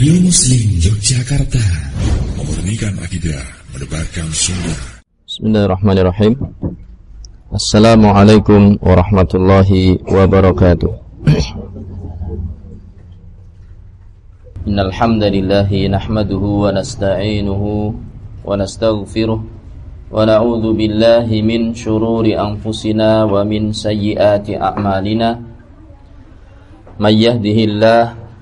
Radio Muslim Yogyakarta. Memurnikan akidah Mendebarkan sunnah. Bismillahirrahmanirrahim. Assalamualaikum warahmatullahi wabarakatuh. Innal hamdalillahi nahmaduhu wa nasta'inuhu wa nastaghfiruh wa na'udzu billahi min shururi anfusina wa min sayyiati a'malina. May yahdihillahu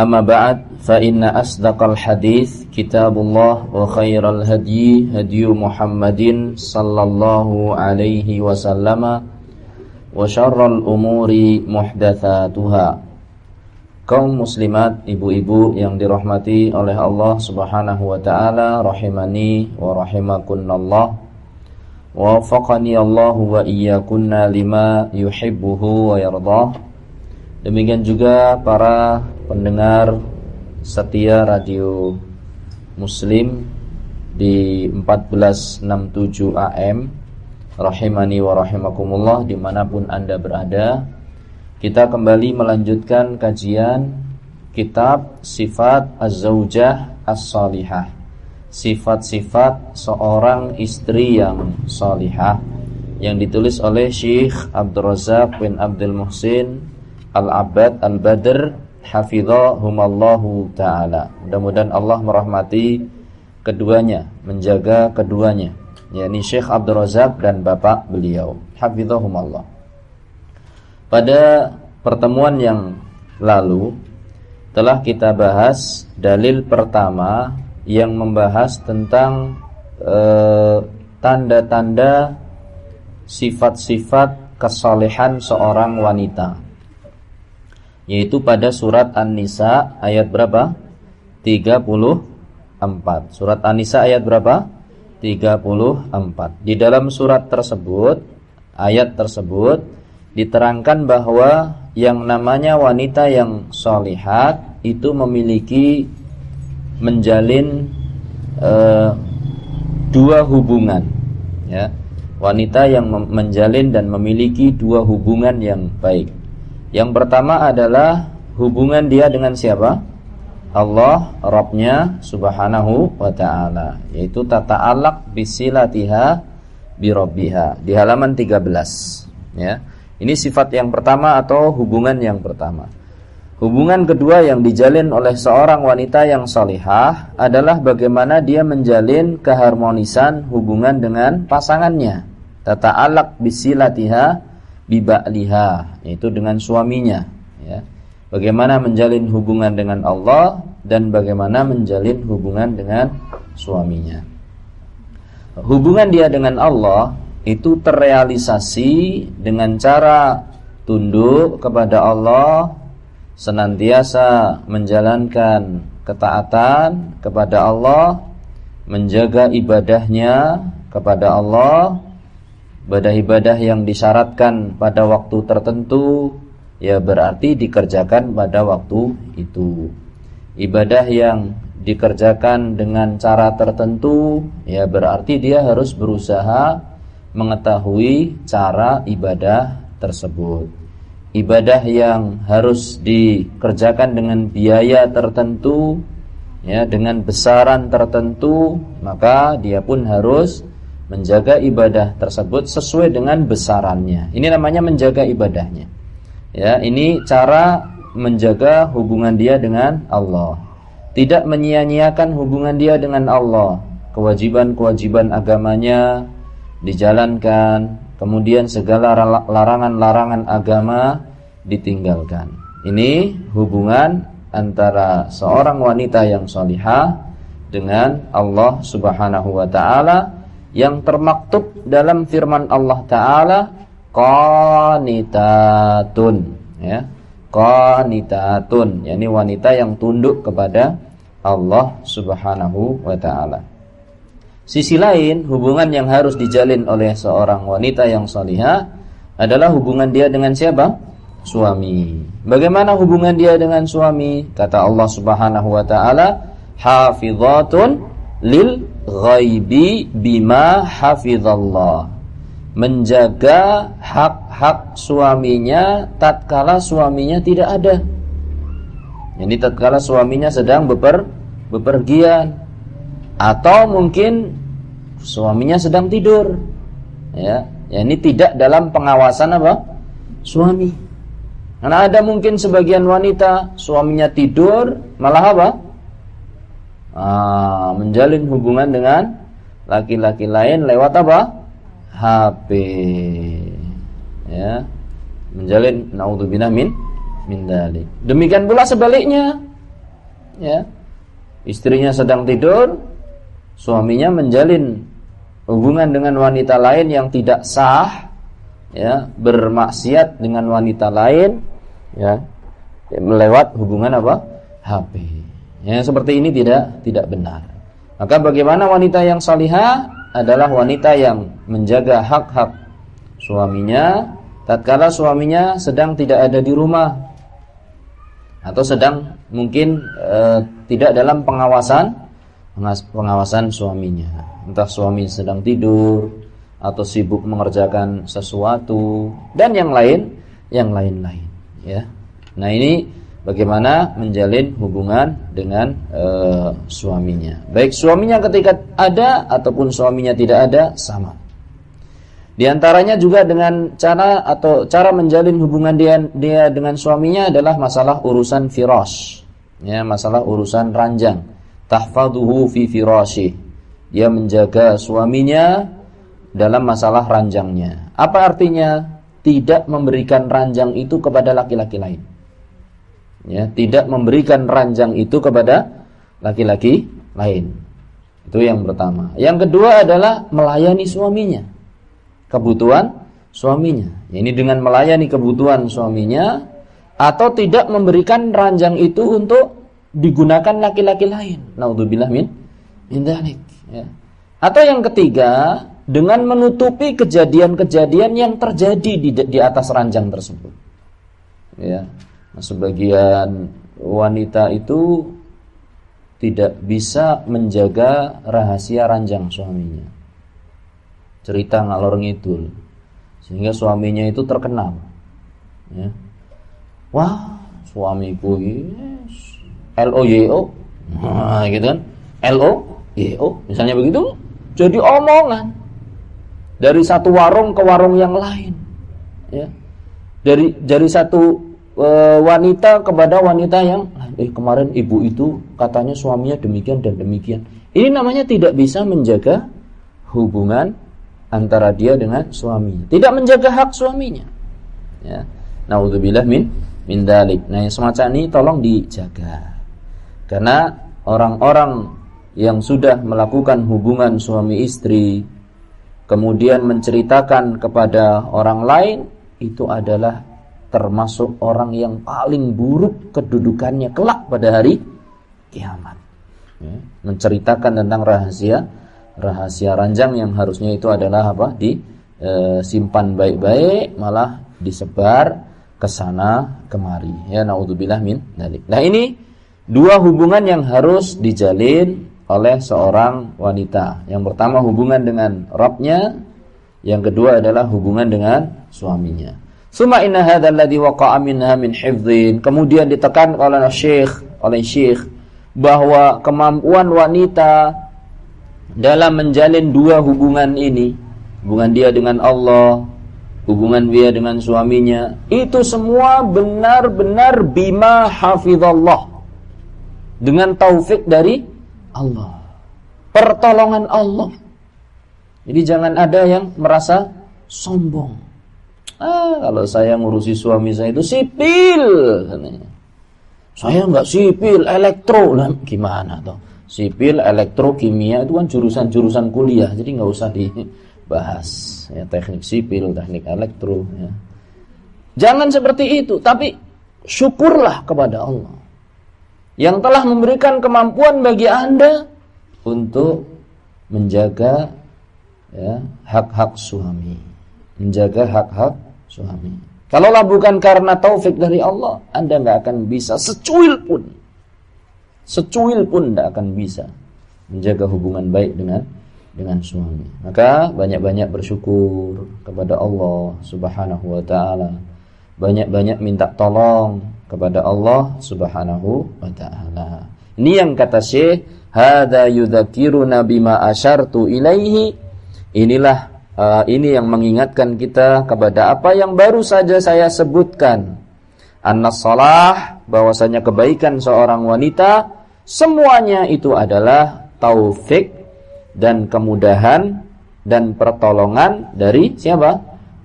أما بعد فإن أصدق الحديث كتاب الله وخير الهدي هدي محمد صلى الله عليه وسلم وشر الأمور محدثاتها kaum muslimat, ibu-ibu yang dirahmati oleh Allah Subhanahu wa taala, rahimani wa rahimakunallah. Wafaqani Allah wa iyyakunna lima yuhibbuhu wa yardah. Demikian juga para pendengar setia radio Muslim di 1467 AM Rahimani wa rahimakumullah di mana pun anda berada Kita kembali melanjutkan kajian Kitab Sifat Az-Zawjah As-Salihah. Sifat-sifat seorang istri yang salihah Yang ditulis oleh Syekh Abdul Razak bin Abdul Muhsin Al-Abad Al-Badr hafizahumallahu taala. Mudah-mudahan Allah merahmati keduanya, menjaga keduanya, yakni Syekh Abdul Razak dan bapak beliau. Hafizahumallah. Pada pertemuan yang lalu telah kita bahas dalil pertama yang membahas tentang eh, tanda-tanda sifat-sifat kesalehan seorang wanita yaitu pada surat An-Nisa ayat berapa? 34. Surat An-Nisa ayat berapa? 34. Di dalam surat tersebut, ayat tersebut diterangkan bahwa yang namanya wanita yang solihat itu memiliki menjalin uh, dua hubungan ya wanita yang menjalin dan memiliki dua hubungan yang baik yang pertama adalah hubungan dia dengan siapa? Allah, Rabbnya subhanahu wa ta'ala Yaitu tata alak bisilatiha birobbiha Di halaman 13 ya. Ini sifat yang pertama atau hubungan yang pertama Hubungan kedua yang dijalin oleh seorang wanita yang salihah adalah bagaimana dia menjalin keharmonisan hubungan dengan pasangannya. Tata alak bisilatiha biba'liha yaitu dengan suaminya ya. Bagaimana menjalin hubungan dengan Allah dan bagaimana menjalin hubungan dengan suaminya. Hubungan dia dengan Allah itu terrealisasi dengan cara tunduk kepada Allah, senantiasa menjalankan ketaatan kepada Allah, menjaga ibadahnya kepada Allah ibadah-ibadah yang disyaratkan pada waktu tertentu ya berarti dikerjakan pada waktu itu. Ibadah yang dikerjakan dengan cara tertentu ya berarti dia harus berusaha mengetahui cara ibadah tersebut. Ibadah yang harus dikerjakan dengan biaya tertentu ya dengan besaran tertentu maka dia pun harus menjaga ibadah tersebut sesuai dengan besarannya. Ini namanya menjaga ibadahnya. Ya, ini cara menjaga hubungan dia dengan Allah. Tidak menyia-nyiakan hubungan dia dengan Allah. Kewajiban-kewajiban agamanya dijalankan, kemudian segala larangan-larangan agama ditinggalkan. Ini hubungan antara seorang wanita yang solihah dengan Allah Subhanahu wa taala yang termaktub dalam firman Allah taala qanitatun ya qanitatun yakni wanita yang tunduk kepada Allah Subhanahu wa taala Sisi lain, hubungan yang harus dijalin oleh seorang wanita yang salihah adalah hubungan dia dengan siapa? Suami. Bagaimana hubungan dia dengan suami? Kata Allah Subhanahu wa taala, "Hafizatun lil ghaibi bima hafizallah." Menjaga hak-hak suaminya tatkala suaminya tidak ada. Jadi tatkala suaminya sedang beper bepergian. Atau mungkin suaminya sedang tidur. Ya ya ini tidak dalam pengawasan apa? Suami. Karena ada mungkin sebagian wanita suaminya tidur malah apa ah, menjalin hubungan dengan laki-laki lain lewat apa? HP ya. Menjalin naudzubillah min min dalik. Demikian pula sebaliknya. Ya. Istrinya sedang tidur suaminya menjalin hubungan dengan wanita lain yang tidak sah ya bermaksiat dengan wanita lain ya melewat hubungan apa? HP ya seperti ini tidak tidak benar maka bagaimana wanita yang salihah adalah wanita yang menjaga hak-hak suaminya tatkala suaminya sedang tidak ada di rumah atau sedang mungkin e, tidak dalam pengawasan pengawasan suaminya. Entah suami sedang tidur atau sibuk mengerjakan sesuatu dan yang lain, yang lain-lain, ya. Nah, ini bagaimana menjalin hubungan dengan e, suaminya. Baik suaminya ketika ada ataupun suaminya tidak ada sama. Di antaranya juga dengan cara atau cara menjalin hubungan dia dia dengan suaminya adalah masalah urusan firas. Ya, masalah urusan ranjang tahfaduhu fi firashi. Dia menjaga suaminya dalam masalah ranjangnya. Apa artinya? Tidak memberikan ranjang itu kepada laki-laki lain. Ya, tidak memberikan ranjang itu kepada laki-laki lain. Itu yang pertama. Yang kedua adalah melayani suaminya. Kebutuhan suaminya. Ya, ini dengan melayani kebutuhan suaminya atau tidak memberikan ranjang itu untuk digunakan laki-laki lain. Naudzubillah min min dzalik, ya. Atau yang ketiga, dengan menutupi kejadian-kejadian yang terjadi di di atas ranjang tersebut. Ya. Nah, sebagian wanita itu tidak bisa menjaga rahasia ranjang suaminya. Cerita ngalor ngidul. Sehingga suaminya itu terkenal. Ya. Wah, suamiku ini L O Y O nah, gitu kan L O Y O misalnya begitu jadi omongan dari satu warung ke warung yang lain ya dari dari satu wanita kepada wanita yang eh kemarin ibu itu katanya suaminya demikian dan demikian. Ini namanya tidak bisa menjaga hubungan antara dia dengan suami tidak menjaga hak suaminya. Ya. Naudzubillah min min dalik. Nah yang semacam ini tolong dijaga. Karena orang-orang yang sudah melakukan hubungan suami istri kemudian menceritakan kepada orang lain itu adalah termasuk orang yang paling buruk kedudukannya kelak pada hari kiamat. Ya, menceritakan tentang rahasia rahasia ranjang yang harusnya itu adalah apa? disimpan e, baik-baik malah disebar ke sana kemari. Ya naudzubillah min dalik. Nah, ini dua hubungan yang harus dijalin oleh seorang wanita. Yang pertama hubungan dengan Rabbnya, yang kedua adalah hubungan dengan suaminya. Suma inna hadzal ladzi waqa'a minha min hifdzin. Kemudian ditekan oleh Syekh, oleh Syekh bahwa kemampuan wanita dalam menjalin dua hubungan ini, hubungan dia dengan Allah, hubungan dia dengan suaminya, itu semua benar-benar bima hafizallah dengan taufik dari Allah. Pertolongan Allah. Jadi jangan ada yang merasa sombong. Ah, kalau saya ngurusi suami saya itu sipil. Saya nggak sipil, elektro. Lah, gimana toh? Sipil, elektro, kimia itu kan jurusan-jurusan kuliah. Jadi nggak usah dibahas. Ya, teknik sipil, teknik elektro. Ya. Jangan seperti itu. Tapi syukurlah kepada Allah yang telah memberikan kemampuan bagi Anda untuk menjaga ya hak-hak suami, menjaga hak-hak suami. Kalaulah bukan karena taufik dari Allah, Anda nggak akan bisa secuil pun, secuil pun tidak akan bisa menjaga hubungan baik dengan dengan suami. Maka banyak-banyak bersyukur kepada Allah Subhanahu wa taala. Banyak-banyak minta tolong kepada Allah Subhanahu wa taala. Ini yang kata Syekh, "Hadza yudzakiruna bima asyartu ilaihi." Inilah uh, ini yang mengingatkan kita kepada apa yang baru saja saya sebutkan. Annas salah bahwasanya kebaikan seorang wanita semuanya itu adalah taufik dan kemudahan dan pertolongan dari siapa?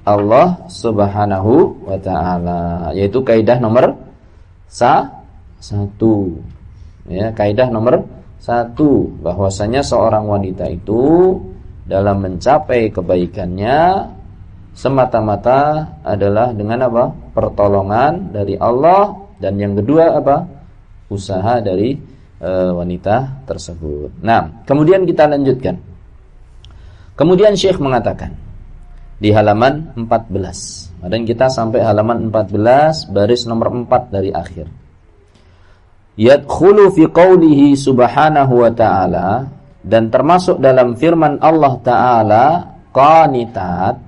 Allah Subhanahu wa taala. Yaitu kaidah nomor sa satu. Ya, kaidah nomor satu bahwasanya seorang wanita itu dalam mencapai kebaikannya semata-mata adalah dengan apa? pertolongan dari Allah dan yang kedua apa? usaha dari e, wanita tersebut. Nah, kemudian kita lanjutkan. Kemudian Syekh mengatakan di halaman 14. Dan kita sampai halaman 14 baris nomor 4 dari akhir. Yadkhulu fi qawlihi subhanahu wa ta'ala dan termasuk dalam firman Allah taala qanitat.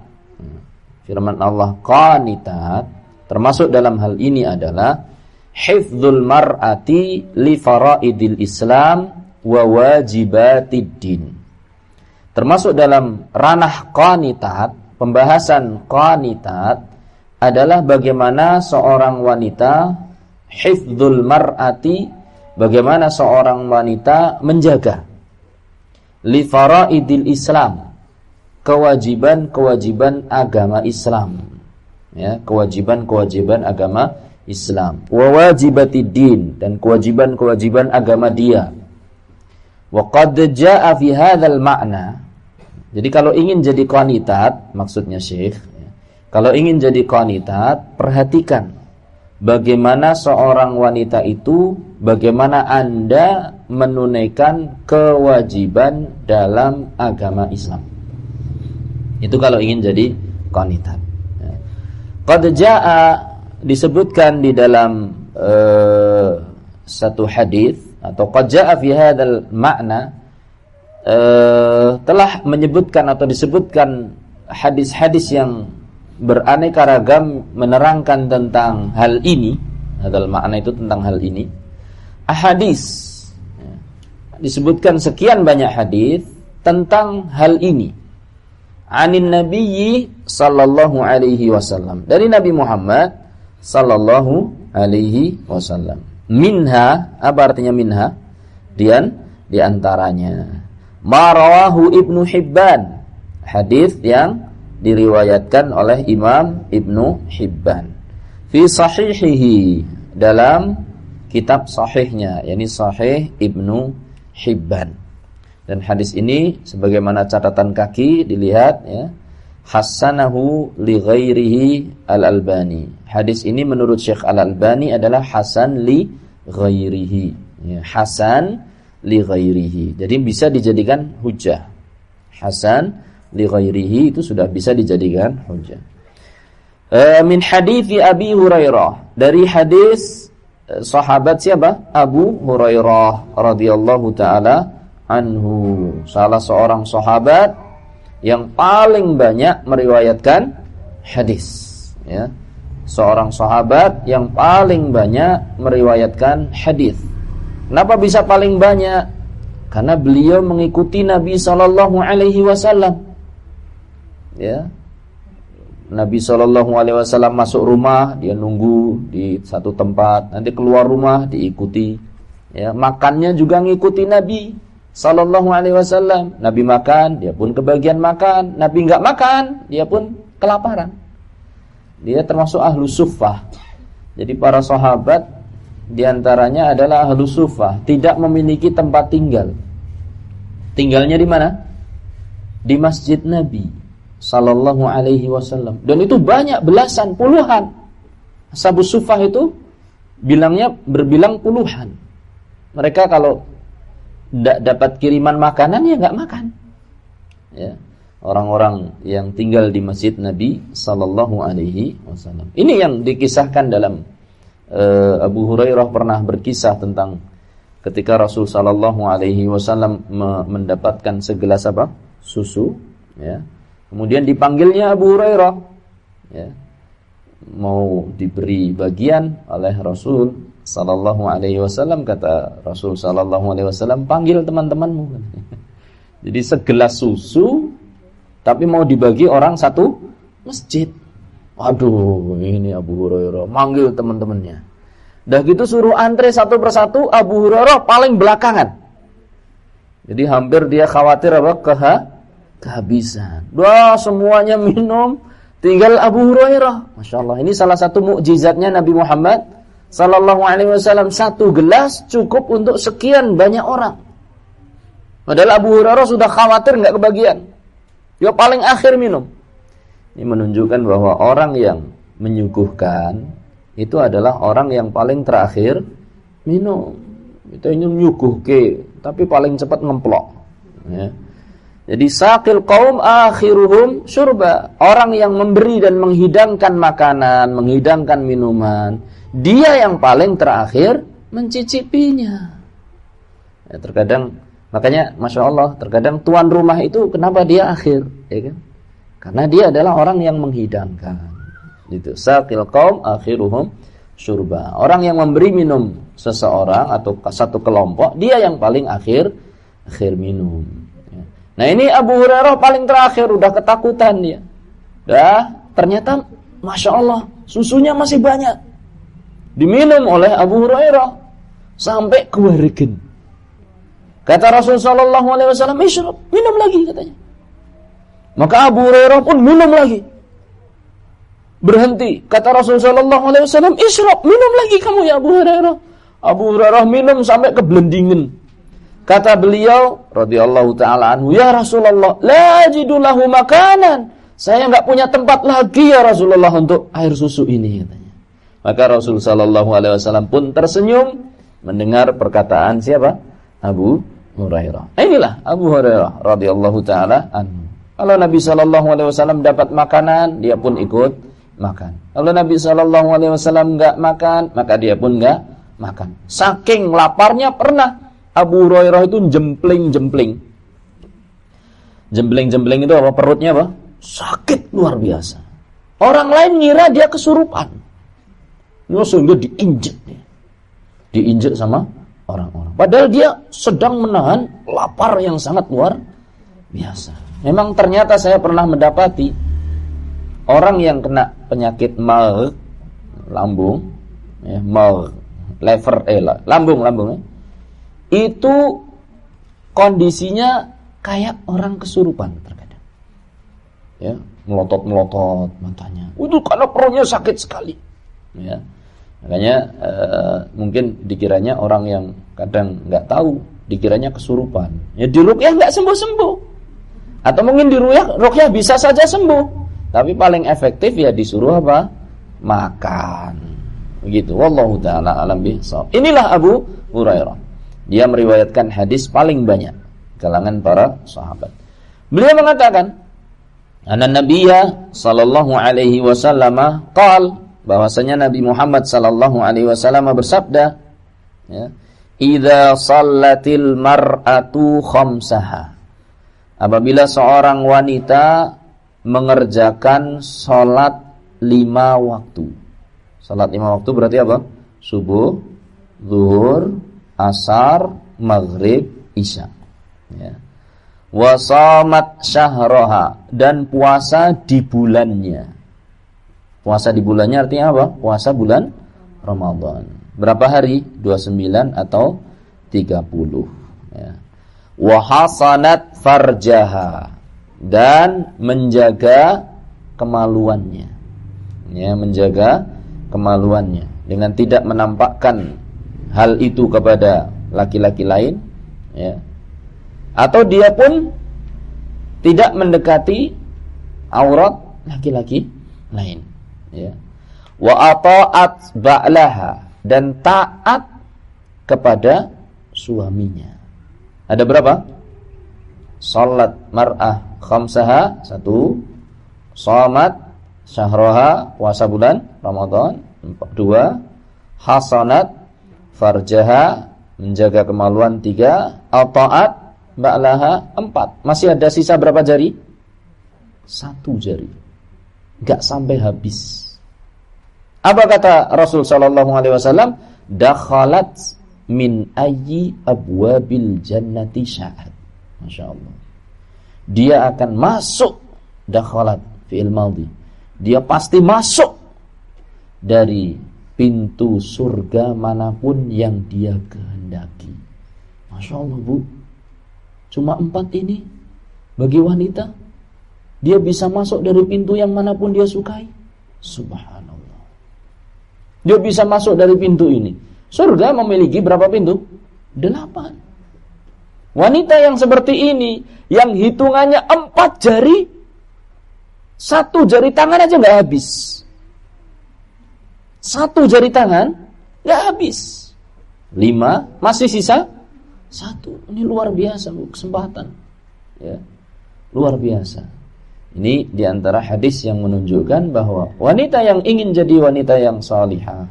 Firman Allah qanitat. Termasuk dalam hal ini adalah hifdzul mar'ati li faraidil Islam wa wajibatid din. Termasuk dalam ranah qanitat pembahasan qanitat adalah bagaimana seorang wanita hifdzul mar'ati bagaimana seorang wanita menjaga li faraidil Islam. Kewajiban-kewajiban agama Islam. Ya kewajiban-kewajiban agama Islam. Wa wajibatid dan kewajiban-kewajiban agama dia. Wa qad jaa fi hadzal jadi kalau ingin jadi qanitat maksudnya Syekh ya, kalau ingin jadi qanitat perhatikan bagaimana seorang wanita itu bagaimana Anda menunaikan kewajiban dalam agama Islam. Itu kalau ingin jadi. Ya. Qad jaa disebutkan di dalam uh, satu hadis atau qad jaa fi hadzal makna uh, telah menyebutkan atau disebutkan hadis-hadis yang beraneka ragam menerangkan tentang hal ini adalah makna itu tentang hal ini ahadis disebutkan sekian banyak hadis tentang hal ini. Anin Nabiyyi sallallahu alaihi wasallam. Dari Nabi Muhammad sallallahu alaihi wasallam. Minha, apa artinya minha? Dian di antaranya. Marawahu Ibnu Hibban. Hadis yang diriwayatkan oleh Imam Ibnu Hibban. Fi sahihihi dalam kitab sahihnya, yakni Sahih Ibnu Hibban. Dan hadis ini sebagaimana catatan kaki dilihat ya, hasanahu li ghairihi al-Albani. Hadis ini menurut Syekh Al-Albani adalah hasan li ghairihi. Ya, hasan li ghairihi. Jadi bisa dijadikan hujah. Hasan li ghairihi itu sudah bisa dijadikan hujah. E, min hadis Abi Hurairah dari hadis sahabat siapa? Abu Hurairah radhiyallahu taala anhu. Salah seorang sahabat yang paling banyak meriwayatkan hadis, ya. Seorang sahabat yang paling banyak meriwayatkan hadis. Kenapa bisa paling banyak? Karena beliau mengikuti Nabi sallallahu alaihi wasallam. Ya, Nabi Shallallahu Alaihi Wasallam masuk rumah, dia nunggu di satu tempat. Nanti keluar rumah diikuti. Ya, makannya juga ngikuti Nabi Shallallahu Alaihi Wasallam. Nabi makan, dia pun kebagian makan. Nabi nggak makan, dia pun kelaparan. Dia termasuk ahlu sufah. Jadi para sahabat di antaranya adalah ahlu sufah, tidak memiliki tempat tinggal. Tinggalnya di mana? Di masjid Nabi sallallahu alaihi wasallam. Dan itu banyak belasan, puluhan. Sabu Sufah itu bilangnya berbilang puluhan. Mereka kalau tidak dapat kiriman makanan ya nggak makan. ya orang-orang yang tinggal di masjid Nabi sallallahu alaihi wasallam. Ini yang dikisahkan dalam uh, Abu Hurairah pernah berkisah tentang ketika Rasul sallallahu alaihi wasallam mendapatkan segelas apa? susu ya. Kemudian dipanggilnya Abu Hurairah ya. Mau diberi bagian oleh Rasul sallallahu alaihi wasallam kata Rasul sallallahu alaihi wasallam panggil teman-temanmu. Jadi segelas susu tapi mau dibagi orang satu masjid. Aduh, ini Abu Hurairah manggil teman-temannya. Dah gitu suruh antre satu persatu Abu Hurairah paling belakangan. Jadi hampir dia khawatir apa? Keha kehabisan. Wah, semuanya minum, tinggal Abu Hurairah. Masya Allah, ini salah satu mukjizatnya Nabi Muhammad Sallallahu Alaihi Wasallam. Satu gelas cukup untuk sekian banyak orang. Padahal Abu Hurairah sudah khawatir nggak kebagian. Dia paling akhir minum. Ini menunjukkan bahwa orang yang menyuguhkan itu adalah orang yang paling terakhir minum. Itu ini menyuguh ke, tapi paling cepat ngemplok. Ya. Jadi sakil kaum akhiruhum surba. Orang yang memberi dan menghidangkan makanan, menghidangkan minuman, dia yang paling terakhir mencicipinya. Ya, terkadang Makanya Masya Allah terkadang tuan rumah itu kenapa dia akhir ya kan? Karena dia adalah orang yang menghidangkan Itu Sakil kaum akhiruhum surba Orang yang memberi minum seseorang atau satu kelompok Dia yang paling akhir Akhir minum. Nah ini Abu Hurairah paling terakhir Udah ketakutan dia Dah ternyata Masya Allah susunya masih banyak Diminum oleh Abu Hurairah Sampai kewargen Kata Rasul sallallahu alaihi wasallam, "Ishrab, minum lagi," katanya. Maka Abu Hurairah pun minum lagi. Berhenti. Kata Rasul sallallahu alaihi wasallam, "Ishrab, minum lagi kamu ya Abu Hurairah." Abu Hurairah minum sampai keblendingen. Kata beliau radhiyallahu taala anhu, "Ya Rasulullah, la lahu makanan." Saya enggak punya tempat lagi ya Rasulullah untuk air susu ini katanya. Maka Rasul sallallahu alaihi wasallam pun tersenyum mendengar perkataan siapa? Abu Hurairah. Inilah Abu Hurairah radhiyallahu taala anhu. Kalau Nabi sallallahu alaihi wasallam dapat makanan, dia pun ikut makan. Kalau Nabi sallallahu alaihi wasallam enggak makan, maka dia pun enggak makan. Saking laparnya pernah Abu Hurairah itu jempling-jempling. Jempling-jempling itu apa? Perutnya apa? Sakit luar biasa. Orang lain ngira dia kesurupan. Langsung dia diinjek. Diinjek sama orang-orang. Padahal dia sedang menahan lapar yang sangat luar biasa. Memang ternyata saya pernah mendapati orang yang kena penyakit mal lambung, ya, mal lever eh lambung lambung ya, itu kondisinya kayak orang kesurupan terkadang. Ya, melotot-melotot matanya. Itu karena perutnya sakit sekali. Ya. Makanya uh, mungkin dikiranya orang yang kadang nggak tahu, dikiranya kesurupan. Ya di rukyah nggak sembuh-sembuh. Atau mungkin di rukyah bisa saja sembuh. Tapi paling efektif ya disuruh apa? Makan. Begitu. Wallahu taala alam bihsab. Inilah Abu Hurairah. Dia meriwayatkan hadis paling banyak kalangan para sahabat. Beliau mengatakan, "Anna Nabiyya sallallahu alaihi wasallam qala bahwasanya Nabi Muhammad sallallahu alaihi wasallam bersabda ya idza sallatil mar'atu khamsaha. Apabila seorang wanita mengerjakan salat lima waktu. Salat lima waktu berarti apa? Subuh zuhur asar maghrib isya ya wasamat syahroha dan puasa di bulannya Puasa di bulannya artinya apa? Puasa bulan Ramadan. Berapa hari? 29 atau 30. Ya. Wahasanat farjaha dan menjaga kemaluannya. Ya, menjaga kemaluannya dengan tidak menampakkan hal itu kepada laki-laki lain, ya. Atau dia pun tidak mendekati aurat laki-laki lain ya. Wa ata'at ba'laha dan taat kepada suaminya. Ada berapa? Salat mar'ah khamsaha satu. Somat syahroha puasa bulan Ramadan dua. Hasanat farjaha menjaga kemaluan tiga. Al-ta'at ba'laha empat. Masih ada sisa berapa jari? Satu jari. Gak sampai habis. Apa kata Rasul sallallahu alaihi wasallam? Dakhalat min ayyi abwabil jannati sya'at. Masya Allah dia akan masuk dakhalat fi'il madhi. Dia pasti masuk dari pintu surga mana pun yang dia kehendaki. Masya Allah bu, cuma empat ini bagi wanita dia bisa masuk dari pintu yang mana pun dia sukai. Subhanallah. Dia bisa masuk dari pintu ini. Surga memiliki berapa pintu? Delapan. Wanita yang seperti ini, yang hitungannya empat jari, satu jari tangan aja nggak habis. Satu jari tangan nggak habis. Lima masih sisa satu. Ini luar biasa bu kesempatan. Ya, luar biasa. Ini di antara hadis yang menunjukkan bahwa wanita yang ingin jadi wanita yang salihah,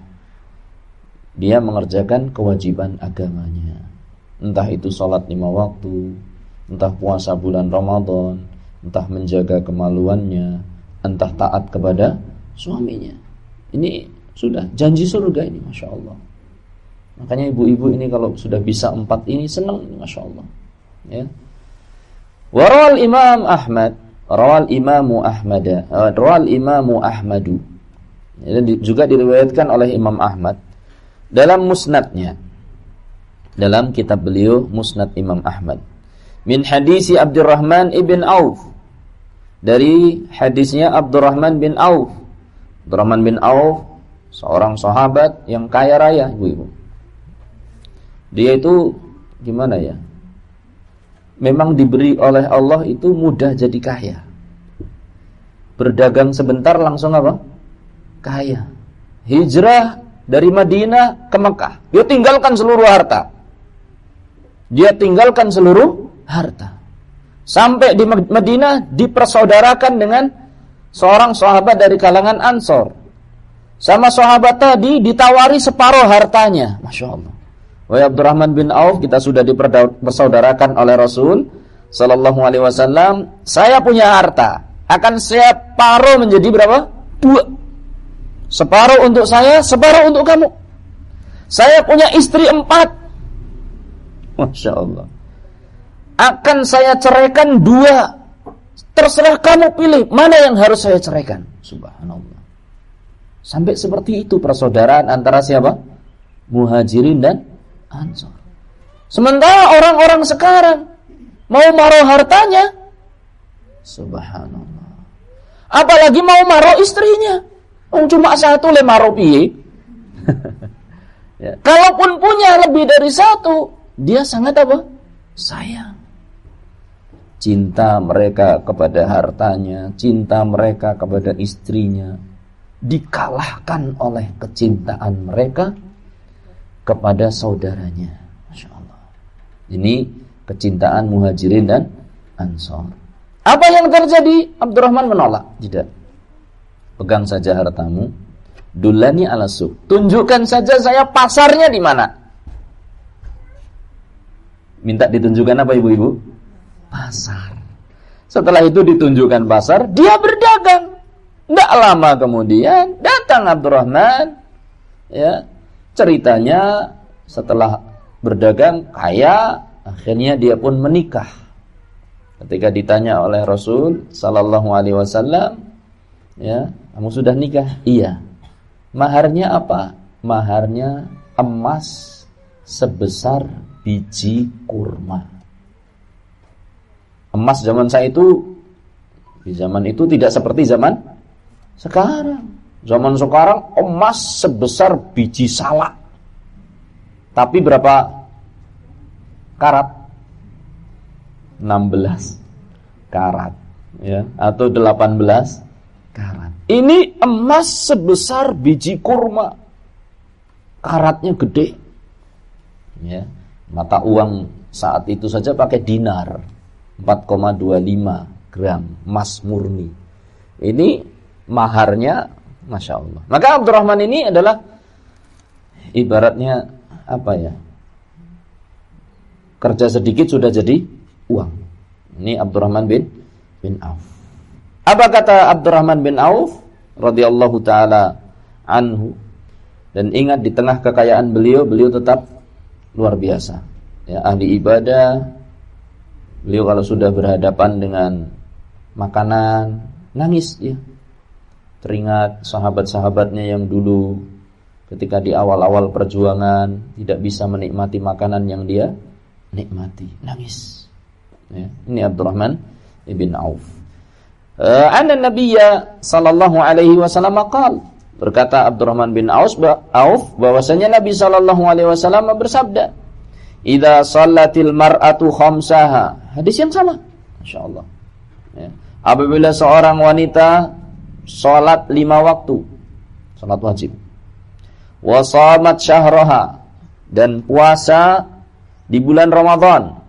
dia mengerjakan kewajiban agamanya. Entah itu sholat lima waktu, entah puasa bulan Ramadan, entah menjaga kemaluannya, entah taat kepada suaminya. Ini sudah janji surga ini, masya Allah. Makanya ibu-ibu ini kalau sudah bisa empat ini senang, masya Allah. Ya. Waral Imam Ahmad, rawal Imamu Ahmad, uh, rawal Imamu Ahmadu. Ini juga diriwayatkan oleh Imam Ahmad dalam musnadnya. Dalam kitab beliau Musnad Imam Ahmad. Min hadisi Abdurrahman ibn Auf dari hadisnya Abdurrahman bin Auf. Abdurrahman bin Auf seorang sahabat yang kaya raya, Ibu-ibu. Dia itu gimana ya? Memang diberi oleh Allah itu mudah jadi kaya. Berdagang sebentar langsung apa? Kaya. Hijrah dari Madinah ke Mekah. Dia tinggalkan seluruh harta. Dia tinggalkan seluruh harta. Sampai di Madinah dipersaudarakan dengan seorang sahabat dari kalangan Ansor. Sama sahabat tadi ditawari separuh hartanya. Masya Allah. Wahai Abdurrahman bin Auf, kita sudah dipersaudarakan oleh Rasul Sallallahu Alaihi Wasallam. Saya punya harta. Akan saya paruh menjadi berapa? Dua. Separuh untuk saya, separuh untuk kamu. Saya punya istri empat. Masya Allah akan saya ceraikan dua. Terserah kamu pilih mana yang harus saya ceraikan. Subhanallah. Sampai seperti itu persaudaraan antara siapa? Muhajirin dan Ansor. Sementara orang-orang sekarang mau maruh hartanya. Subhanallah. Apalagi mau maruh istrinya. Cuma satu le maruh piye. ya. Kalaupun punya lebih dari satu, dia sangat apa? Sayang cinta mereka kepada hartanya, cinta mereka kepada istrinya dikalahkan oleh kecintaan mereka kepada saudaranya. Masya Allah. Ini kecintaan muhajirin dan ansor. Apa yang terjadi? Abdurrahman menolak. Tidak. Pegang saja hartamu. Dulani ala suq. Tunjukkan saja saya pasarnya di mana. Minta ditunjukkan apa ibu-ibu? pasar. Setelah itu ditunjukkan pasar, dia berdagang. Tidak lama kemudian datang Abdurrahman. Ya, ceritanya setelah berdagang kaya, akhirnya dia pun menikah. Ketika ditanya oleh Rasul Sallallahu Alaihi Wasallam, ya, kamu sudah nikah? Iya. Maharnya apa? Maharnya emas sebesar biji kurma. Emas zaman saya itu di zaman itu tidak seperti zaman sekarang. Zaman sekarang emas sebesar biji salak. Tapi berapa karat? 16 karat ya atau 18 karat. Ini emas sebesar biji kurma. Karatnya gede. Ya. Mata uang saat itu saja pakai dinar. 4,25 gram emas murni. Ini maharnya Masya Allah. Maka Abdurrahman ini adalah ibaratnya apa ya? Kerja sedikit sudah jadi uang. Ini Abdurrahman bin bin Auf. Apa kata Abdurrahman bin Auf radhiyallahu taala anhu? Dan ingat di tengah kekayaan beliau, beliau tetap luar biasa. Ya, ahli ibadah. Beliau kalau sudah berhadapan dengan makanan, nangis ya. Teringat sahabat-sahabatnya yang dulu ketika di awal-awal perjuangan tidak bisa menikmati makanan yang dia nikmati, nangis. Ya, ini Abdurrahman ibn Auf. Uh, Anna Nabiyya sallallahu alaihi wasallam qala berkata Abdurrahman bin Auf Auf bahwasanya Nabi sallallahu alaihi wasallam bersabda, "Idza shallatil mar'atu khamsaha." Hadis yang sama. Masyaallah. Ya. Apabila seorang wanita salat lima waktu, salat wajib. Wa shamat syahraha dan puasa di bulan Ramadan.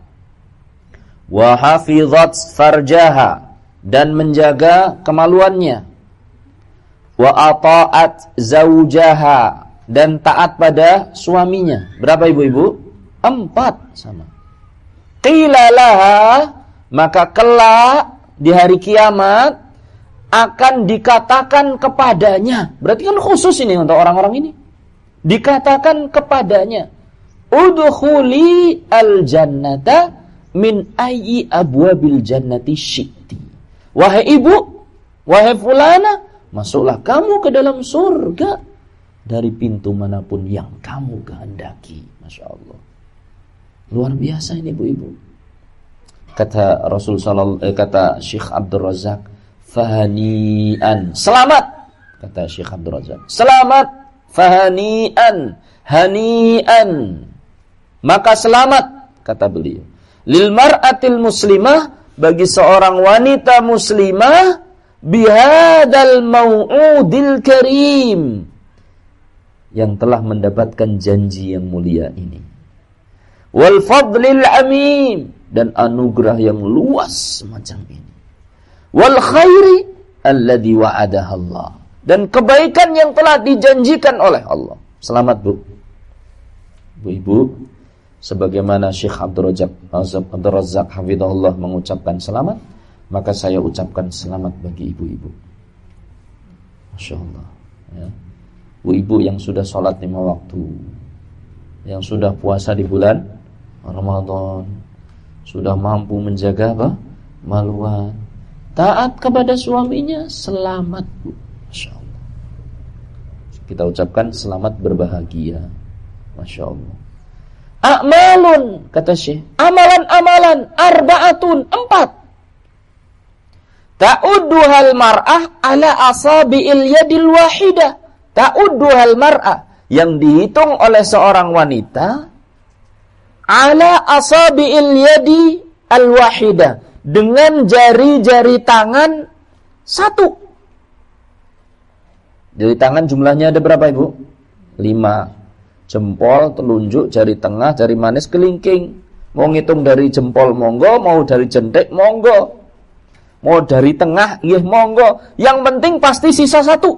Wa hafizat farjaha dan menjaga kemaluannya. Wa ata'at zaujaha dan taat pada suaminya. Berapa ibu-ibu? Empat sama. Qila maka kelak di hari kiamat akan dikatakan kepadanya. Berarti kan khusus ini untuk orang-orang ini. Dikatakan kepadanya, "Udkhuli al-jannata min ayyi abwabil jannati syi'ti." Wahai ibu, wahai fulana, masuklah kamu ke dalam surga dari pintu mana pun yang kamu kehendaki. Masya Allah. Luar biasa ini ibu-ibu kata Rasul sallallahu eh, kata Syekh Abdul Razak fahanian. Selamat kata Syekh Abdul Razak. Selamat fahanian hanian. Maka selamat kata beliau. Lil mar'atil muslimah bagi seorang wanita muslimah bihadal mau'udil karim. Yang telah mendapatkan janji yang mulia ini. Wal fadlil amim dan anugerah yang luas semacam ini. Wal khairi alladhi wa'adaha Allah. Dan kebaikan yang telah dijanjikan oleh Allah. Selamat Bu. Bu-ibu, sebagaimana Syekh Abdul Razak Abdul Razak mengucapkan selamat, maka saya ucapkan selamat bagi ibu-ibu. Masya Allah. Ya. Ibu-ibu yang sudah sholat lima waktu, yang sudah puasa di bulan Ramadan, sudah mampu menjaga apa? Maluan. Taat kepada suaminya, selamat bu. Masya Allah. Kita ucapkan selamat berbahagia. Masya Allah. Akmalun, kata Syekh. Amalan-amalan, arbaatun, empat. Ta'udduhal mar'ah ala asabi'il yadil wahidah. Ta'udduhal mar'ah. Yang dihitung oleh seorang wanita ala asabi'il yadi al-wahida dengan jari-jari tangan satu. Jari tangan jumlahnya ada berapa Ibu? Lima. Jempol, telunjuk, jari tengah, jari manis, kelingking. Mau ngitung dari jempol monggo, mau dari jendek monggo. Mau dari tengah, iya monggo. Yang penting pasti sisa satu.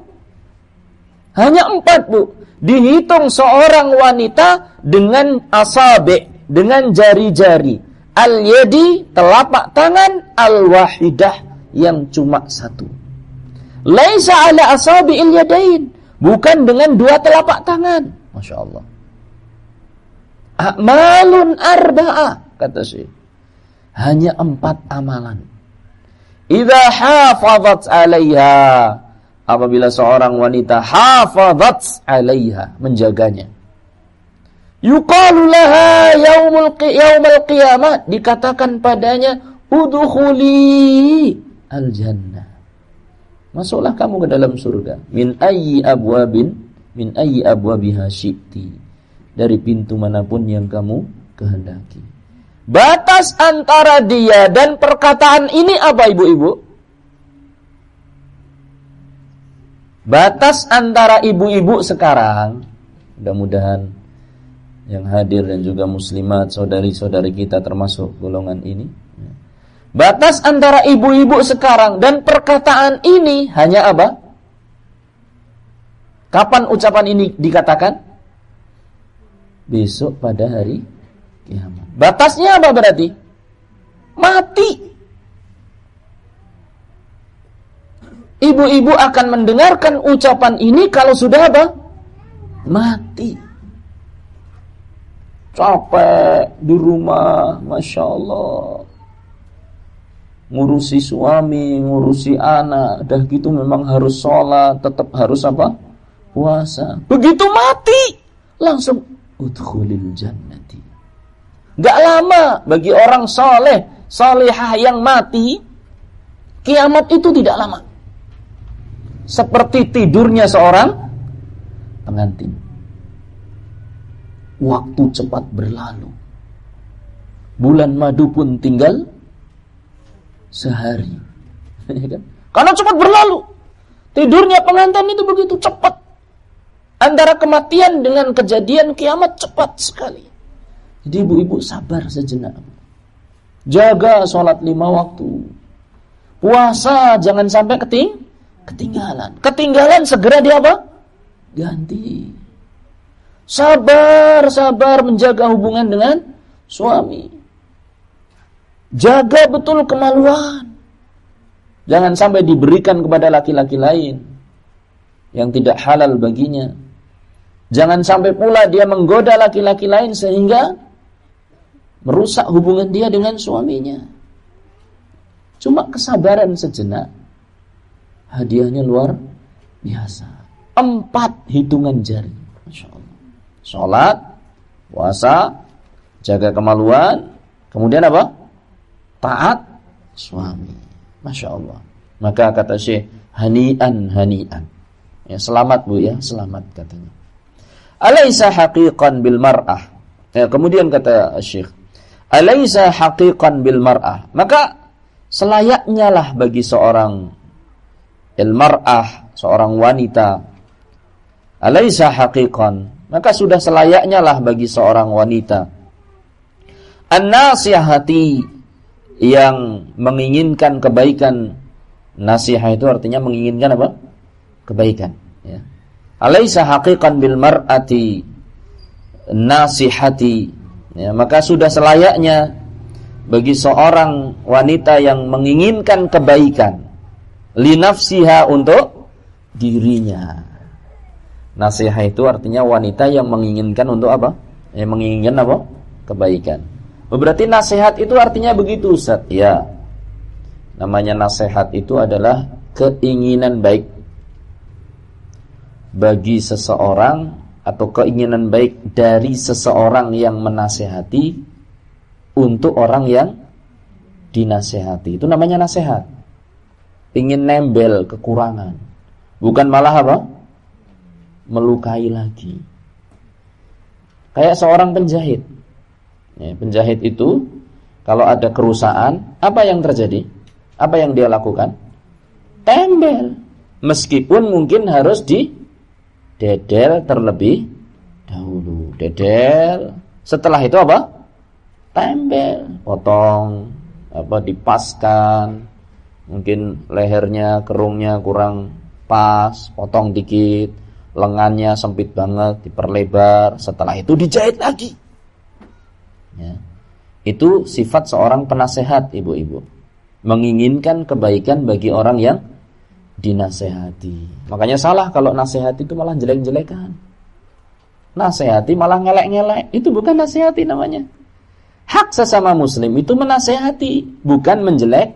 Hanya empat Bu. Dihitung seorang wanita dengan asabe dengan jari-jari. Al-yadi telapak tangan al-wahidah yang cuma satu. Laisa ala il yadain. Bukan dengan dua telapak tangan. Masya Allah. Akmalun arba'ah. Kata si. Hanya empat amalan. Idza hafazat alaiha. Apabila seorang wanita hafazat alaiha. Menjaganya. Yuqalu laha yaumul qiyamah dikatakan padanya udkhuli al jannah. Masuklah kamu ke dalam surga. Min ayyi abwabin min ayyi abwabiha syi'ti. Dari pintu mana pun yang kamu kehendaki. Batas antara dia dan perkataan ini apa ibu-ibu? Batas antara ibu-ibu sekarang, mudah-mudahan yang hadir dan juga muslimat saudari-saudari kita termasuk golongan ini. Batas antara ibu-ibu sekarang dan perkataan ini hanya apa? Kapan ucapan ini dikatakan? Besok pada hari kiamat. Batasnya apa berarti? Mati. Ibu-ibu akan mendengarkan ucapan ini kalau sudah apa? Mati. Capek di rumah, Masya Allah ngurusi suami, ngurusi anak, dah gitu memang harus sholat, tetap harus apa? Puasa. Begitu mati, langsung udkhulil jannati. Gak lama bagi orang soleh, solehah yang mati, kiamat itu tidak lama. Seperti tidurnya seorang pengantin. Waktu cepat berlalu. Bulan madu pun tinggal sehari. Ya kan? Karena cepat berlalu. Tidurnya pengantin itu begitu cepat. Antara kematian dengan kejadian kiamat cepat sekali. Jadi ibu-ibu sabar sejenak. Jaga sholat lima waktu. Puasa jangan sampai keting ketinggalan. Ketinggalan segera dia apa? Ganti. Sabar, sabar menjaga hubungan dengan suami. Jaga betul kemaluan. Jangan sampai diberikan kepada laki-laki lain yang tidak halal baginya. Jangan sampai pula dia menggoda laki-laki lain sehingga merusak hubungan dia dengan suaminya. Cuma kesabaran sejenak. Hadiahnya luar biasa. Empat hitungan jari. Masya Allah. Sholat, puasa, jaga kemaluan, kemudian apa? taat suami. Masya Allah. Maka kata Syekh, hanian hanian. Ya, selamat Bu ya, selamat katanya. Alaysa haqiqan bil mar'ah. Ya, kemudian kata Syekh, alaysa haqiqan bil mar'ah. Maka selayaknya lah bagi seorang il mar'ah, seorang wanita. Alaysa haqiqan. Maka sudah selayaknya lah bagi seorang wanita. An-nasihati yang menginginkan kebaikan nasihat itu artinya menginginkan apa? kebaikan ya. Alaisa haqiqan bil mar'ati nasihati ya, maka sudah selayaknya bagi seorang wanita yang menginginkan kebaikan linafsiha untuk dirinya. Nasihat itu artinya wanita yang menginginkan untuk apa? Yang menginginkan apa? Kebaikan. Oh, berarti nasihat itu artinya begitu Ustaz. Ya. Namanya nasihat itu adalah keinginan baik bagi seseorang atau keinginan baik dari seseorang yang menasehati untuk orang yang dinasehati. Itu namanya nasihat. Ingin nembel kekurangan. Bukan malah apa? Melukai lagi. Kayak seorang penjahit Ya, penjahit itu kalau ada kerusakan, apa yang terjadi? Apa yang dia lakukan? Tembel. Meskipun mungkin harus di dedel terlebih dahulu. Dedel. Setelah itu apa? Tembel, potong, apa dipaskan. Mungkin lehernya, kerungnya kurang pas, potong dikit, lengannya sempit banget, diperlebar. Setelah itu dijahit lagi Ya. Itu sifat seorang penasehat ibu-ibu. Menginginkan kebaikan bagi orang yang dinasehati. Makanya salah kalau nasihat itu malah jelek-jelekan. Nasehati malah ngelek-ngelek. Itu bukan nasehati namanya. Hak sesama muslim itu menasehati, bukan menjelek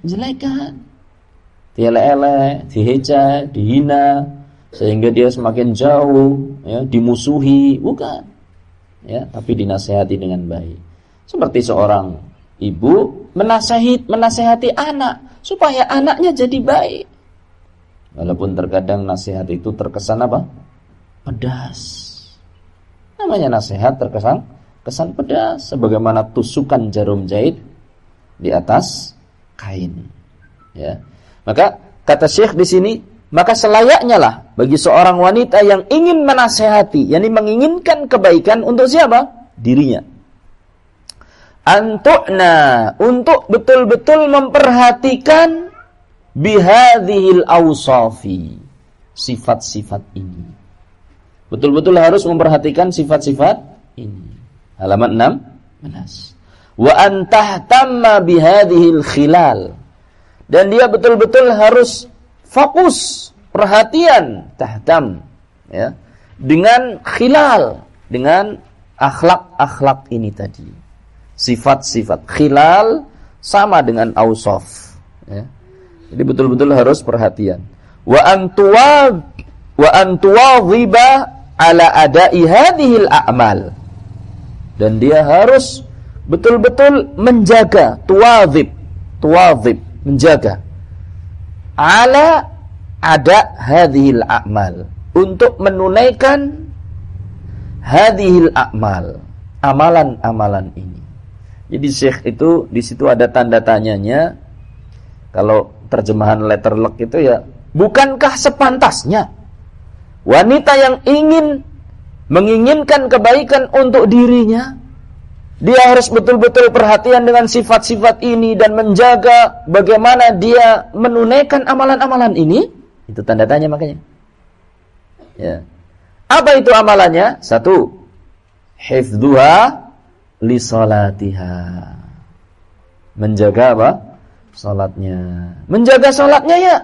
jelekan. Dielek-elek, diheja, dihina sehingga dia semakin jauh ya, dimusuhi, bukan ya, tapi dinasehati dengan baik. Seperti seorang ibu menasehati menasehati anak supaya anaknya jadi baik. Walaupun terkadang nasihat itu terkesan apa? Pedas. Namanya nasihat terkesan kesan pedas sebagaimana tusukan jarum jahit di atas kain. Ya. Maka kata Syekh di sini maka selayaknya lah bagi seorang wanita yang ingin menasehati, yakni menginginkan kebaikan untuk siapa? Dirinya. antu'na untuk betul-betul memperhatikan bihadhil awsafi sifat-sifat ini. Betul-betul harus memperhatikan sifat-sifat ini. Halaman 16. Wa antahtamma bihadhil khilal. Dan dia betul-betul harus fokus perhatian tahtam ya dengan khilal dengan akhlak-akhlak ini tadi. Sifat-sifat khilal sama dengan ausaf ya. Jadi betul-betul harus perhatian wa antuwa wa antuwadhiba ala ada'i hadhil a'mal dan dia harus betul-betul menjaga tuwadhib tuwadhib menjaga ala ada hadhil a'mal. Untuk menunaikan hadhil a'mal amalan-amalan ini. Jadi Syekh itu di situ ada tanda tanyanya kalau terjemahan letter luck itu ya Bukankah sepantasnya wanita yang ingin menginginkan kebaikan untuk dirinya, dia harus betul-betul perhatian dengan sifat-sifat ini dan menjaga bagaimana dia menunaikan amalan-amalan ini? Itu tanda tanya makanya. Ya. Apa itu amalannya? Satu, hifdzuha li salatiha. Menjaga apa? Salatnya. Menjaga salatnya ya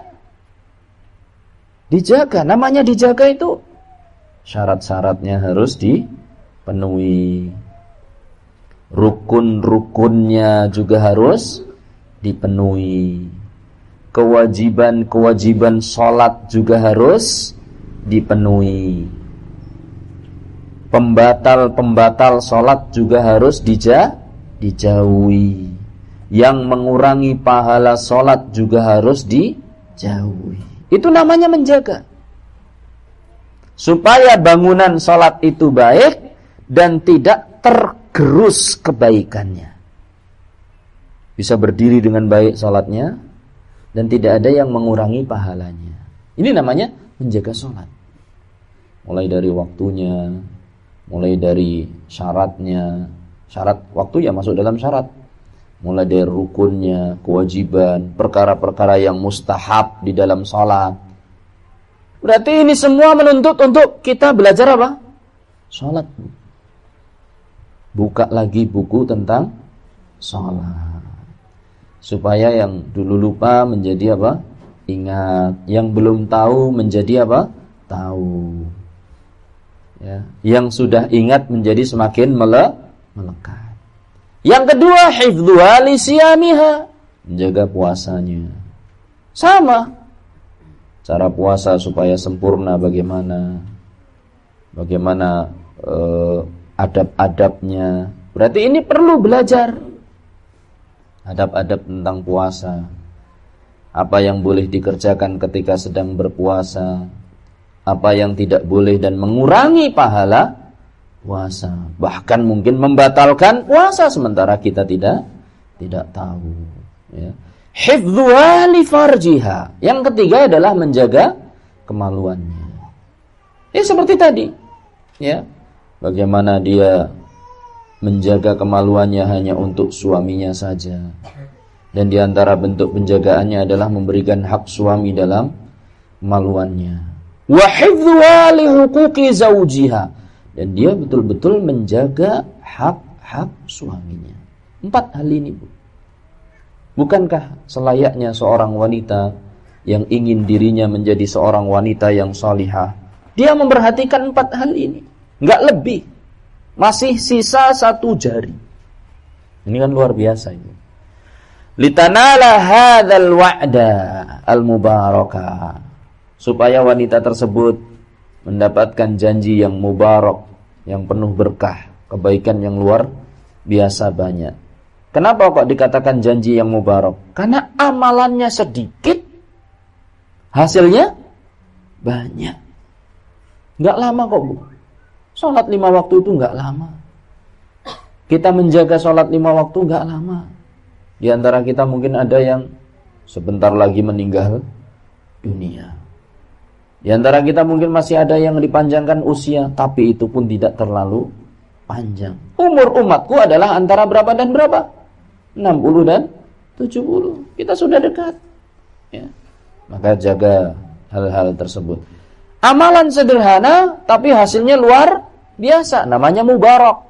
Dijaga, namanya dijaga itu syarat-syaratnya harus dipenuhi. Rukun-rukunnya juga harus dipenuhi. Kewajiban-kewajiban sholat juga harus dipenuhi. Pembatal-pembatal sholat juga harus dija dijauhi. Yang mengurangi pahala sholat juga harus dijauhi. Itu namanya menjaga. Supaya bangunan sholat itu baik dan tidak tergerus kebaikannya. Bisa berdiri dengan baik sholatnya dan tidak ada yang mengurangi pahalanya. Ini namanya menjaga sholat. Mulai dari waktunya, mulai dari syaratnya. Syarat waktu ya masuk dalam syarat mulai dari rukunnya, kewajiban, perkara-perkara yang mustahab di dalam sholat. Berarti ini semua menuntut untuk kita belajar apa? Sholat. Buka lagi buku tentang sholat. Supaya yang dulu lupa menjadi apa? Ingat. Yang belum tahu menjadi apa? Tahu. Ya. Yang sudah ingat menjadi semakin mele melekat. Yang kedua, hifdzuha li siyamiha. Menjaga puasanya. Sama. Cara puasa supaya sempurna bagaimana? Bagaimana uh, adab-adabnya? Berarti ini perlu belajar. Adab-adab tentang puasa. Apa yang boleh dikerjakan ketika sedang berpuasa? Apa yang tidak boleh dan mengurangi pahala puasa. Bahkan mungkin membatalkan puasa sementara kita tidak tidak tahu. Ya. Yang ketiga adalah menjaga kemaluannya. Ya seperti tadi. Ya. Bagaimana dia menjaga kemaluannya hanya untuk suaminya saja. Dan di antara bentuk penjagaannya adalah memberikan hak suami dalam zawjiha dan dia betul-betul menjaga hak-hak suaminya. Empat hal ini, Bu. Bukankah selayaknya seorang wanita yang ingin dirinya menjadi seorang wanita yang salihah, dia memperhatikan empat hal ini, nggak lebih. Masih sisa satu jari. Ini kan luar biasa ini. Litanala hadzal wa'da al-mubaraka. Supaya wanita tersebut mendapatkan janji yang mubarak, yang penuh berkah, kebaikan yang luar biasa banyak. Kenapa kok dikatakan janji yang mubarak? Karena amalannya sedikit, hasilnya banyak. Nggak lama kok bu. Sholat lima waktu itu nggak lama. Kita menjaga sholat lima waktu nggak lama. Di antara kita mungkin ada yang sebentar lagi meninggal dunia. Di antara kita mungkin masih ada yang dipanjangkan usia, tapi itu pun tidak terlalu panjang. Umur umatku adalah antara berapa dan berapa? 60 dan 70. Kita sudah dekat. Ya. Maka jaga hal-hal tersebut. Amalan sederhana tapi hasilnya luar biasa, namanya mubarak.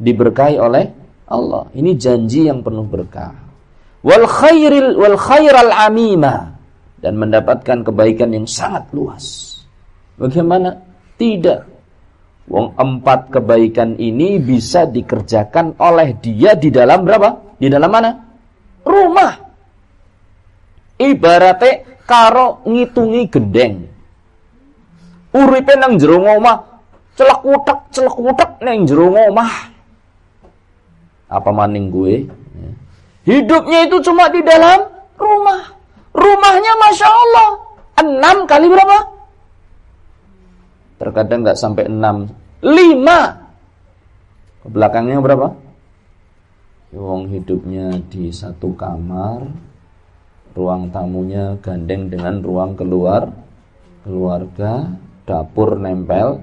Diberkahi oleh Allah. Ini janji yang penuh berkah. Wal khairil wal khairal amima dan mendapatkan kebaikan yang sangat luas. Bagaimana? Tidak. Wong empat kebaikan ini bisa dikerjakan oleh dia di dalam berapa? Di dalam mana? Rumah. Ibaratnya karo ngitungi gendeng. Uripe nang jero omah, celek utek celek utek nang jero omah. Apa maning gue? Hidupnya itu cuma di dalam rumah. Rumahnya Masya Allah. Enam kali berapa? Terkadang nggak sampai enam. Lima. Ke belakangnya berapa? Wong hidupnya di satu kamar. Ruang tamunya gandeng dengan ruang keluar. Keluarga. Dapur nempel.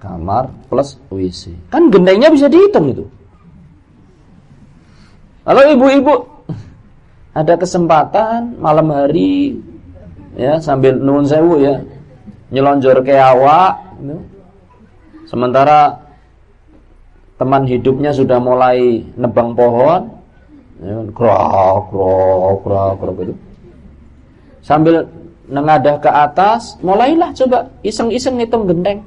Kamar plus WC. Kan gendengnya bisa dihitung itu. Kalau ibu-ibu ada kesempatan malam hari ya sambil nuwun sewu ya nyelonjor ke awak gitu. sementara teman hidupnya sudah mulai nebang pohon ya, krok krok krok krok gitu sambil nengadah ke atas mulailah coba iseng-iseng ngitung gendeng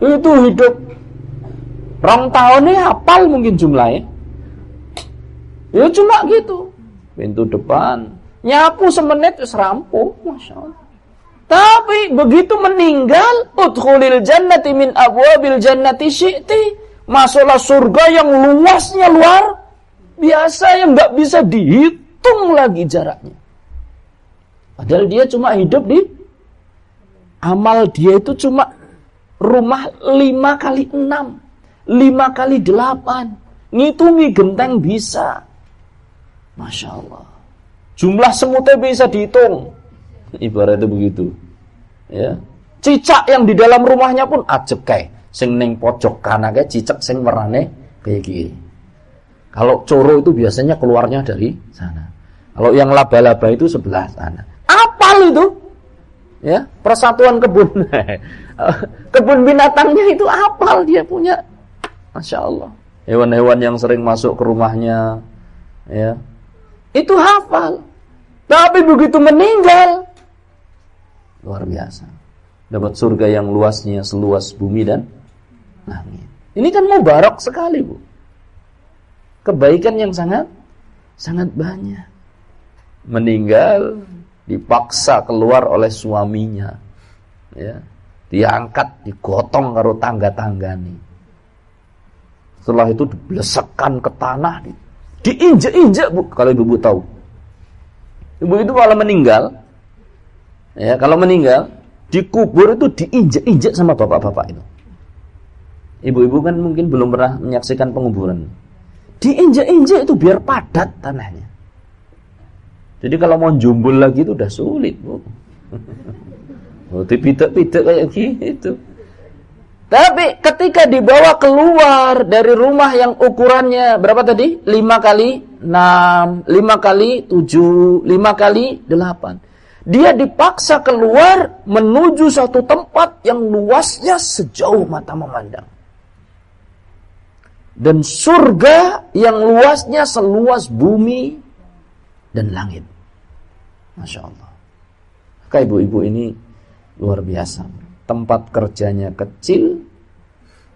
itu hidup rong tahun ini hafal mungkin jumlahnya Ya cuma gitu. Pintu depan. Nyapu semenit serampu. Masya Allah. Tapi begitu meninggal, udkhulil jannati min abwabil jannati syi'ti. Masuklah surga yang luasnya luar biasa yang nggak bisa dihitung lagi jaraknya. Padahal dia cuma hidup di amal dia itu cuma rumah lima kali enam, lima kali delapan. Ngitungi genteng bisa. Masya Allah. Jumlah semutnya bisa dihitung. Ibaratnya begitu. Ya. Cicak yang di dalam rumahnya pun ajek kayak. Sing neng pojok kanan kayak cicak sing merane kayak gini. Kalau coro itu biasanya keluarnya dari sana. Kalau yang laba-laba itu sebelah sana. Apal itu? Ya, persatuan kebun. kebun binatangnya itu apal dia punya. Masya Allah. Hewan-hewan yang sering masuk ke rumahnya, ya, itu hafal. Tapi begitu meninggal, luar biasa. Dapat surga yang luasnya seluas bumi dan langit. Ini kan mubarak sekali, Bu. Kebaikan yang sangat sangat banyak. Meninggal dipaksa keluar oleh suaminya. Ya. Diangkat, digotong karo tangga-tangga nih. Setelah itu diblesekan ke tanah, diinjek-injek bu kalau ibu, ibu tahu. Ibu itu kalau meninggal. Ya kalau meninggal dikubur itu diinjek-injek sama bapak-bapak itu. Ibu-ibu kan mungkin belum pernah menyaksikan penguburan. Diinjek-injek itu biar padat tanahnya. Jadi kalau mau jumbul lagi itu udah sulit bu oh, pitek-pitek kayak gitu tapi ketika dibawa keluar dari rumah yang ukurannya berapa tadi? 5 kali 6, 5 kali 7, 5 kali 8. Dia dipaksa keluar menuju satu tempat yang luasnya sejauh mata memandang. Dan surga yang luasnya seluas bumi dan langit. Masya Allah. Maka ibu-ibu ini luar biasa tempat kerjanya kecil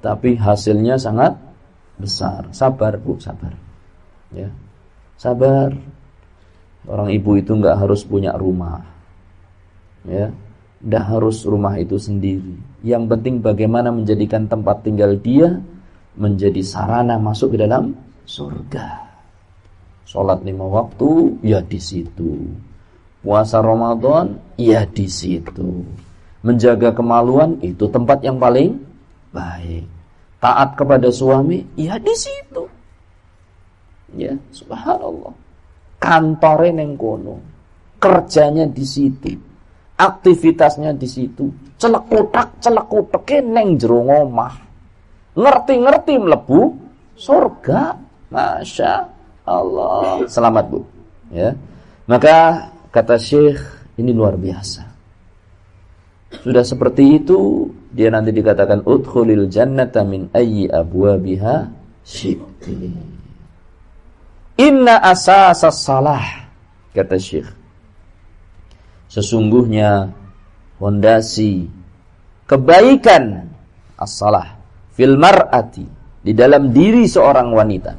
tapi hasilnya sangat besar. Sabar Bu, sabar. Ya. Sabar. Orang ibu itu nggak harus punya rumah. Ya. Nggak harus rumah itu sendiri. Yang penting bagaimana menjadikan tempat tinggal dia menjadi sarana masuk ke dalam surga. Sholat lima waktu, ya di situ. Puasa Ramadan, ya di situ menjaga kemaluan itu tempat yang paling baik. Taat kepada suami, ya di situ. Ya, subhanallah. Kantornya neng kono. Kerjanya di situ. Aktivitasnya di situ. Celekutak, celekutak neng jero ngomah. ngerti-ngerti melebu surga. Masya Allah. Selamat Bu. Ya. Maka kata Syekh ini luar biasa. Sudah seperti itu dia nanti dikatakan udkhulil jannata min ayyi abwabiha syi'ti. Inna asasas salah kata Syekh. Sesungguhnya fondasi kebaikan as-salah fil mar'ati di dalam diri seorang wanita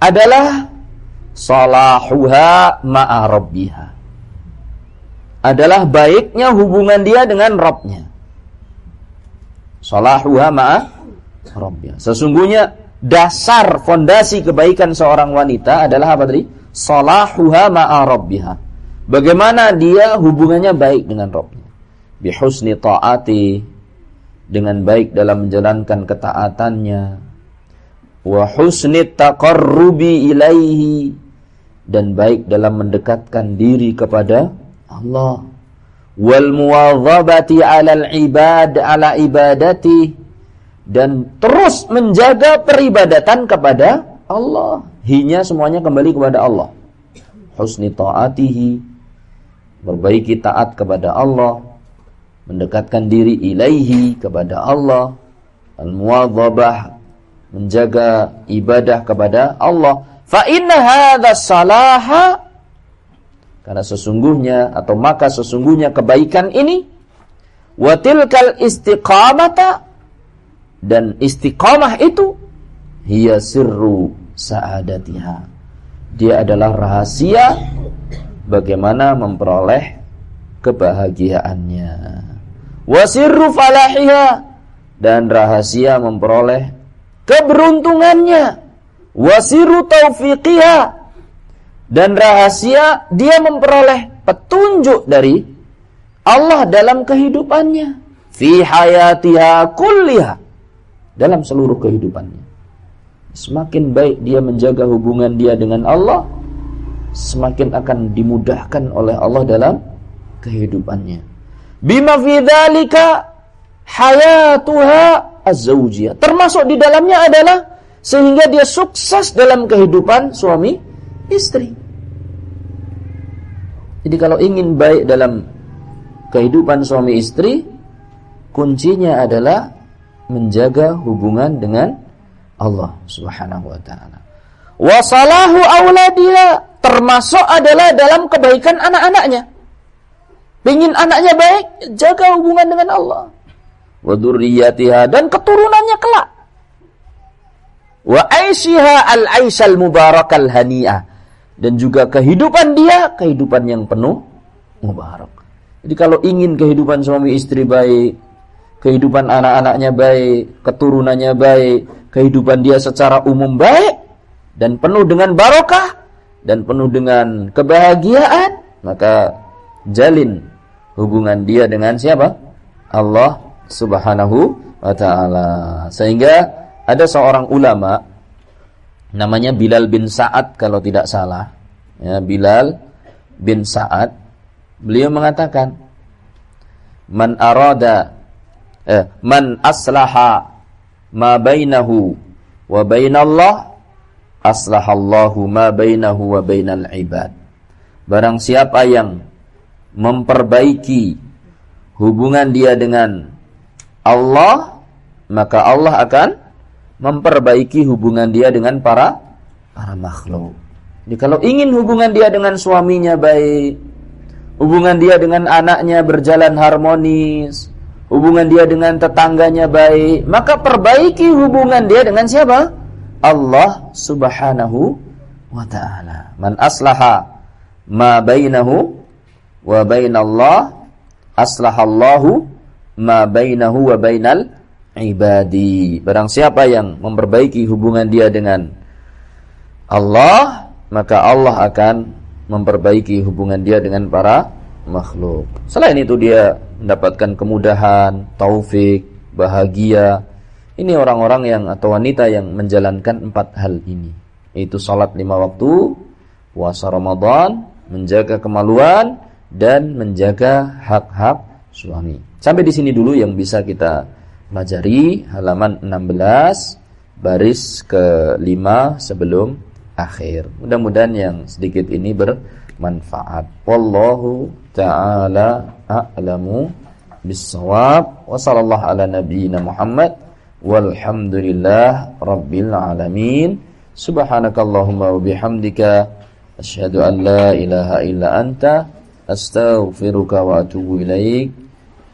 adalah salahuha ma'a rabbiha. Adalah baiknya hubungan dia dengan Rabbnya. Salahuha ma'a rabbiha. Sesungguhnya dasar fondasi kebaikan seorang wanita adalah apa tadi? Salahuha ma'a rabbiha. Bagaimana dia hubungannya baik dengan Rabbnya. Bihusni ta'ati dengan baik dalam menjalankan ketaatannya wa taqarrubi ilaihi dan baik dalam mendekatkan diri kepada Allah. Wal muwadhabati 'alal ibad 'ala ibadati. Dan terus menjaga peribadatan kepada Allah. Hinya semuanya kembali kepada Allah. Husni taatihi. Berbaiki taat kepada Allah. Mendekatkan diri ilaihi kepada Allah. Al-muwadhabah menjaga ibadah kepada Allah. Fa inna hadha salaha karena sesungguhnya atau maka sesungguhnya kebaikan ini wa tilkal istiqamata dan istiqamah itu hiya sirru sa'adatiha. Dia adalah rahasia bagaimana memperoleh kebahagiaannya. Wasirru falahiha dan rahasia memperoleh keberuntungannya. Wasiru taufiqiha dan rahasia dia memperoleh petunjuk dari Allah dalam kehidupannya. Fi hayatiha kulliha. Dalam seluruh kehidupannya. Semakin baik dia menjaga hubungan dia dengan Allah semakin akan dimudahkan oleh Allah dalam kehidupannya. Bima fi dzalika hayatuha az-zawjiyah. Termasuk di dalamnya adalah sehingga dia sukses dalam kehidupan suami istri. Jadi kalau ingin baik dalam kehidupan suami istri, kuncinya adalah menjaga hubungan dengan Allah Subhanahu wa taala. Wa salahu auladiha termasuk adalah dalam kebaikan anak-anaknya. Pengen anaknya baik, jaga hubungan dengan Allah. Wa dan keturunannya kelak. Wa aishiha al-aishal mubarakal hani'ah. Dan juga kehidupan dia, kehidupan yang penuh mubarak. Jadi kalau ingin kehidupan suami istri baik, kehidupan anak-anaknya baik, keturunannya baik, kehidupan dia secara umum baik, dan penuh dengan barokah, dan penuh dengan kebahagiaan, maka jalin hubungan dia dengan siapa? Allah Subhanahu wa taala. Sehingga ada seorang ulama namanya Bilal bin Sa'ad kalau tidak salah. Ya, Bilal bin Sa'ad beliau mengatakan man arada eh, man aslaha ma bainahu wa bainallah aslahallahu ma bainahu wa bainal ibad. Barang siapa yang memperbaiki hubungan dia dengan Allah, maka Allah akan memperbaiki hubungan dia dengan para para makhluk. Jadi kalau ingin hubungan dia dengan suaminya baik, hubungan dia dengan anaknya berjalan harmonis, hubungan dia dengan tetangganya baik, maka perbaiki hubungan dia dengan siapa? Allah Subhanahu wa taala. Man aslaha ma bainahu wa bainallah aslahallahu ma bainahu wa bainal ibadi. Barang siapa yang memperbaiki hubungan dia dengan Allah, maka Allah akan memperbaiki hubungan dia dengan para makhluk. Selain itu dia mendapatkan kemudahan, taufik, bahagia. Ini orang-orang yang atau wanita yang menjalankan empat hal ini. Yaitu salat lima waktu, puasa Ramadan, menjaga kemaluan, dan menjaga hak-hak suami. Sampai di sini dulu yang bisa kita Majari halaman 16 baris ke-5 sebelum akhir. Mudah-mudahan yang sedikit ini bermanfaat. Wallahu taala a'lamu bissawab. Wa sallallahu ala nabiyyina Muhammad walhamdulillah rabbil alamin. Subhanakallahumma wa bihamdika asyhadu an la ilaha illa anta astaghfiruka wa atubu ilaik.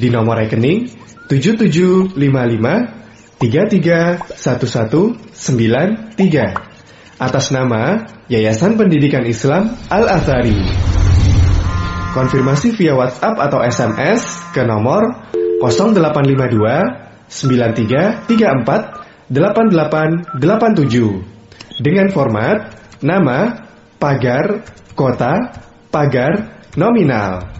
di nomor rekening 7755 331193 atas nama Yayasan Pendidikan Islam Al-Azhari. Konfirmasi via WhatsApp atau SMS ke nomor 0852 9334 8887 dengan format nama, pagar, kota, pagar, nominal